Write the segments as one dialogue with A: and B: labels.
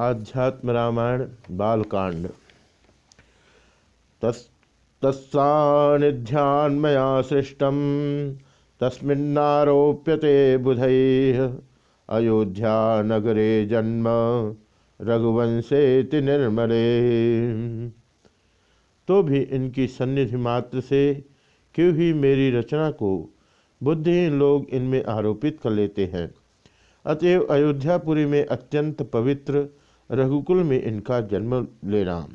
A: आध्यात्म रामायण बालकांड। तस् तत्सानिध्यान्मया सृष्टम तस्मिन्नारोप्यते बुधैः। अयोध्या नगरे जन्म, रघुवंशेति निर्मले। तो भी इनकी सन्निधि मात्र से क्यों ही मेरी रचना को बुद्धिहीन लोग इनमें आरोपित कर लेते हैं। अतएव अयोध्यापुरी में अत्यंत पवित्र रघुकुल में इनका जन्म लेना।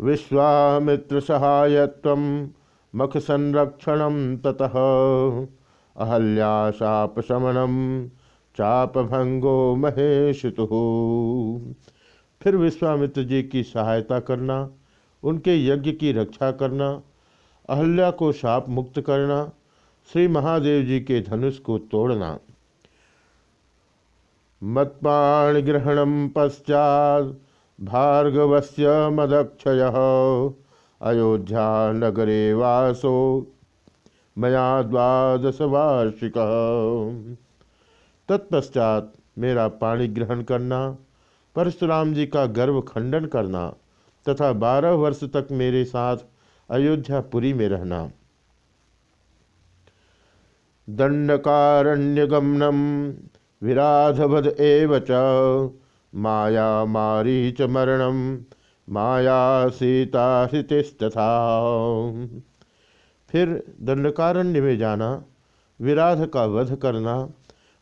A: विश्वामित्र सहायत्व मख संरक्षण ततः। अहल्या भंगो महेशुतु। फिर विश्वामित्र जी की सहायता करना, उनके यज्ञ की रक्षा करना, अहल्या को शाप मुक्त करना, श्री महादेव जी के धनुष को तोड़ना। मत्पाणिग्रहण पश्चात भार्गवस्य मदक्षय। अयोध्या नगरे वासो मया द्वादश वार्षिक तत्पश्चात मेरा पाणी ग्रहण करना, परशुराम जी का गर्भ खंडन करना, तथा बारह वर्ष तक मेरे साथ अयोध्यापुरी में रहना। दंडकारण्यगमनम विराधवद एव च। माया मारीच मरणम माया सीता हृतिस्तथा। फिर दंडकारण्य में जाना, विराध का वध करना,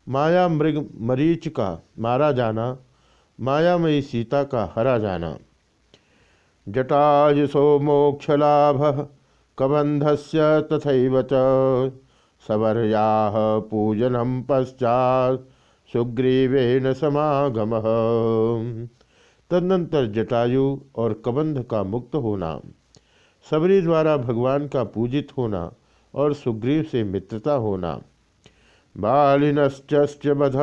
A: माया मृग मरीच का मारा जाना, मायामयी सीता का हरा जाना। जटायुषो मोक्षलाभ कबंधस्य तथैव च। सवर्या पूजनम पश्चात सुग्रीवेन समागम। तदनंतर जटायु और कबंध का मुक्त होना, सबरी द्वारा भगवान का पूजित होना और सुग्रीव से मित्रता होना। बालिनश्च बध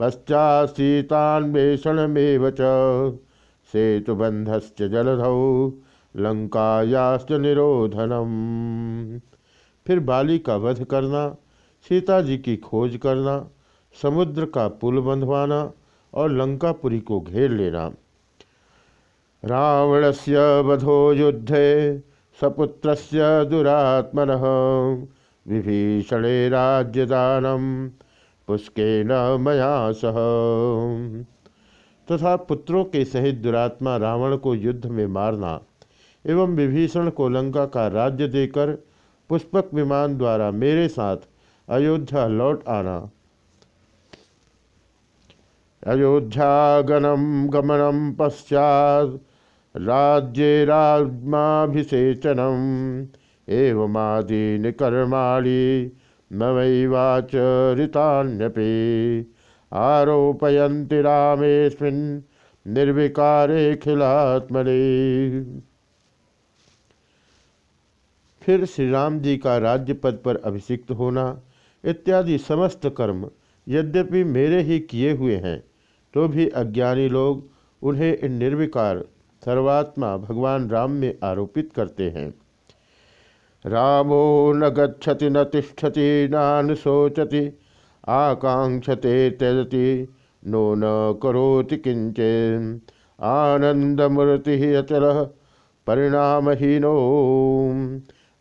A: पश्चात सीतान्वेषणमेव च सेतुबंधश्च जलधौ लंकायाश्च निरोधनम। फिर बाली का वध करना, सीता जी की खोज करना समुद्र का पुल बंधवाना और लंकापुरी को घेर लेना। रावण से वधो युद्धे सपुत्र से दुरात्मन, विभीषणे राज्यदानम पुष्के न मया सह। तथा पुत्रों के सहित दुरात्मा रावण को युद्ध में मारना, एवं विभीषण को लंका का राज्य देकर पुष्पक विमान द्वारा मेरे साथ अयोध्या लौट आना। अयोध्यागनम गमनम पश्चात राज्य राजमाभिषेचनम एवमादीन कर्माणी ममैवाचरितान्यपि आरोपयन्ति रामेस्मिन् निर्विकारे खिलात्मने। फिर श्री राम जी का राज्य पद पर अभिषिक्त होना इत्यादि समस्त कर्म यद्यपि मेरे ही किए हुए हैं तो भी अज्ञानी लोग उन्हें इन निर्विकार सर्वात्मा भगवान राम में आरोपित करते हैं। रामो न गच्छति, न तिष्ठति, नान शोचति, आकांक्षते त्यजति, नो न करोति किंचन आनंदमूर्ति अचल परिणामहीनो।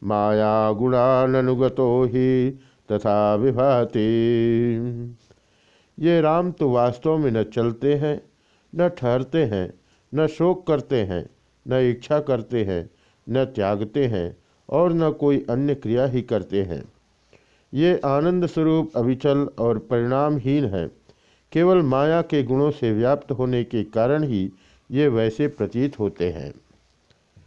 A: माया गुणानुगतो ही तथा विभाति। ये राम तो वास्तव में न चलते हैं, न ठहरते हैं, न शोक करते हैं, न इच्छा करते हैं, न त्यागते हैं और न कोई अन्य क्रिया ही करते हैं। ये आनंद स्वरूप अविचल और परिणामहीन है। केवल माया के गुणों से व्याप्त होने के कारण ही ये वैसे प्रतीत होते हैं।